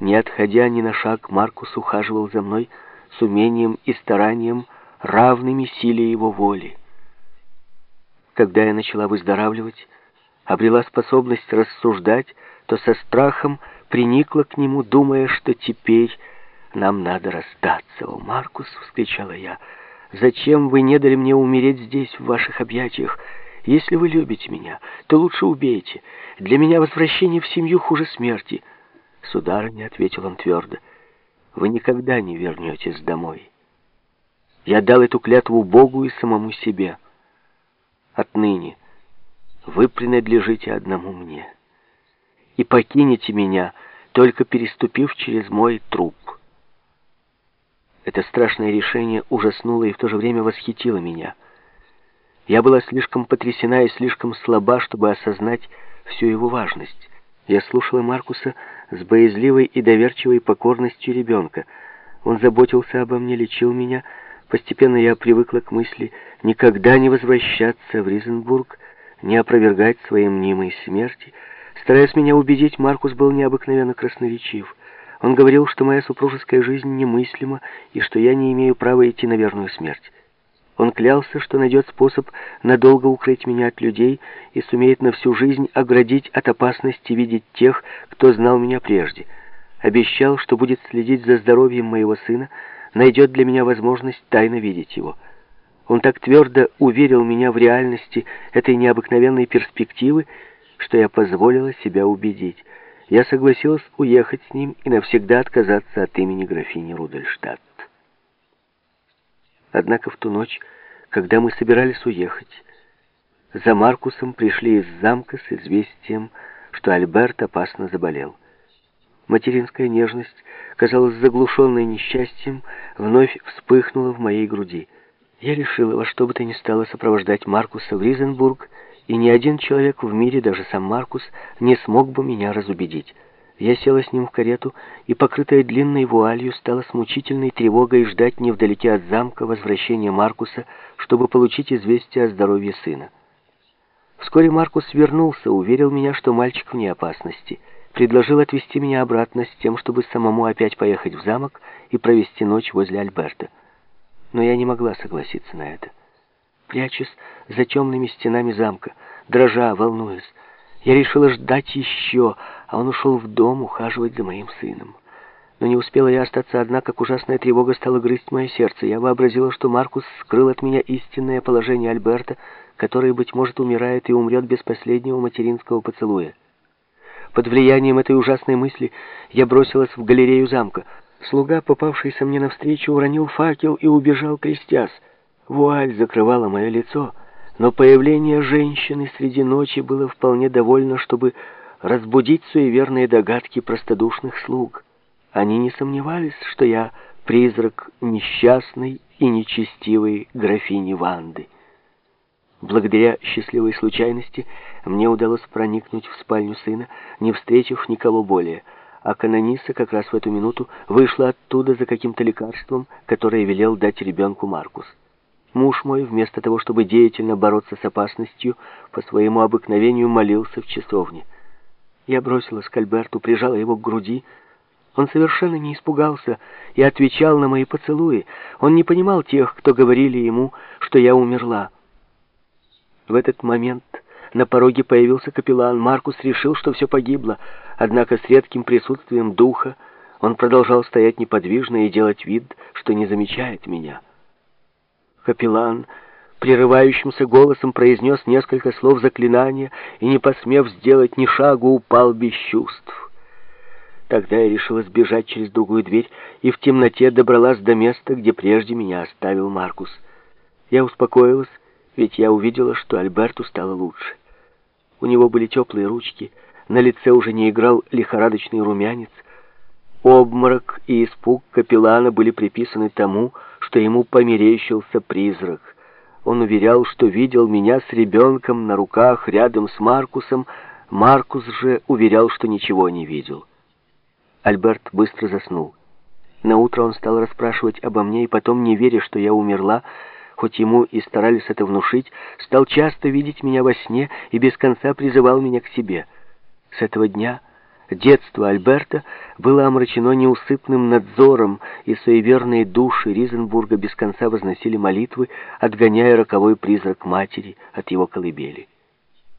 Не отходя ни на шаг, Маркус ухаживал за мной с умением и старанием, равными силе его воли. Когда я начала выздоравливать, обрела способность рассуждать, то со страхом приникла к нему, думая, что теперь нам надо расстаться. «О, Маркус!» — вскричала я. «Зачем вы не дали мне умереть здесь, в ваших объятиях? Если вы любите меня, то лучше убейте. Для меня возвращение в семью хуже смерти». «Сударыня», — ответил он твердо, — «вы никогда не вернетесь домой. Я дал эту клятву Богу и самому себе. Отныне вы принадлежите одному мне и покинете меня, только переступив через мой труп». Это страшное решение ужаснуло и в то же время восхитило меня. Я была слишком потрясена и слишком слаба, чтобы осознать всю его важность. Я слушала Маркуса с боязливой и доверчивой покорностью ребенка. Он заботился обо мне, лечил меня. Постепенно я привыкла к мысли никогда не возвращаться в Ризенбург, не опровергать своей мнимой смерти. Стараясь меня убедить, Маркус был необыкновенно красноречив. Он говорил, что моя супружеская жизнь немыслима и что я не имею права идти на верную смерть. Он клялся, что найдет способ надолго укрыть меня от людей и сумеет на всю жизнь оградить от опасности видеть тех, кто знал меня прежде. Обещал, что будет следить за здоровьем моего сына, найдет для меня возможность тайно видеть его. Он так твердо уверил меня в реальности этой необыкновенной перспективы, что я позволила себя убедить я согласилась уехать с ним и навсегда отказаться от имени графини Рудольштадт. Однако в ту ночь, когда мы собирались уехать, за Маркусом пришли из замка с известием, что Альберт опасно заболел. Материнская нежность, казалось заглушенной несчастьем, вновь вспыхнула в моей груди. Я решила во что бы то ни стало сопровождать Маркуса в Ризенбург и ни один человек в мире, даже сам Маркус, не смог бы меня разубедить. Я села с ним в карету и, покрытая длинной вуалью, стала с мучительной тревогой ждать невдалеке от замка возвращения Маркуса, чтобы получить известие о здоровье сына. Вскоре Маркус вернулся, уверил меня, что мальчик вне опасности, предложил отвезти меня обратно с тем, чтобы самому опять поехать в замок и провести ночь возле Альберта. Но я не могла согласиться на это прячась за темными стенами замка, дрожа, волнуясь. Я решила ждать еще, а он ушел в дом ухаживать за моим сыном. Но не успела я остаться одна, как ужасная тревога стала грызть мое сердце. Я вообразила, что Маркус скрыл от меня истинное положение Альберта, который, быть может, умирает и умрет без последнего материнского поцелуя. Под влиянием этой ужасной мысли я бросилась в галерею замка. Слуга, попавшийся мне навстречу, уронил факел и убежал, крестясь. Вуаль закрывала мое лицо, но появление женщины среди ночи было вполне довольно, чтобы разбудить суеверные догадки простодушных слуг. Они не сомневались, что я призрак несчастной и нечестивой графини Ванды. Благодаря счастливой случайности мне удалось проникнуть в спальню сына, не встретив никого более, а канониса как раз в эту минуту вышла оттуда за каким-то лекарством, которое велел дать ребенку Маркус. Муж мой, вместо того, чтобы деятельно бороться с опасностью, по своему обыкновению молился в часовне. Я бросилась к Альберту, прижала его к груди. Он совершенно не испугался и отвечал на мои поцелуи. Он не понимал тех, кто говорили ему, что я умерла. В этот момент на пороге появился капеллан. Маркус решил, что все погибло, однако с редким присутствием духа он продолжал стоять неподвижно и делать вид, что не замечает меня. Капеллан прерывающимся голосом произнес несколько слов заклинания и, не посмев сделать ни шагу, упал без чувств. Тогда я решила сбежать через другую дверь и в темноте добралась до места, где прежде меня оставил Маркус. Я успокоилась, ведь я увидела, что Альберту стало лучше. У него были теплые ручки, на лице уже не играл лихорадочный румянец, Обморок и испуг капеллана были приписаны тому, что ему померещился призрак. Он уверял, что видел меня с ребенком на руках рядом с Маркусом. Маркус же уверял, что ничего не видел. Альберт быстро заснул. На утро он стал расспрашивать обо мне, и потом, не веря, что я умерла, хоть ему и старались это внушить, стал часто видеть меня во сне и без конца призывал меня к себе. С этого дня Детство Альберта было омрачено неусыпным надзором, и суеверные души Ризенбурга без конца возносили молитвы, отгоняя роковой призрак матери от его колыбели.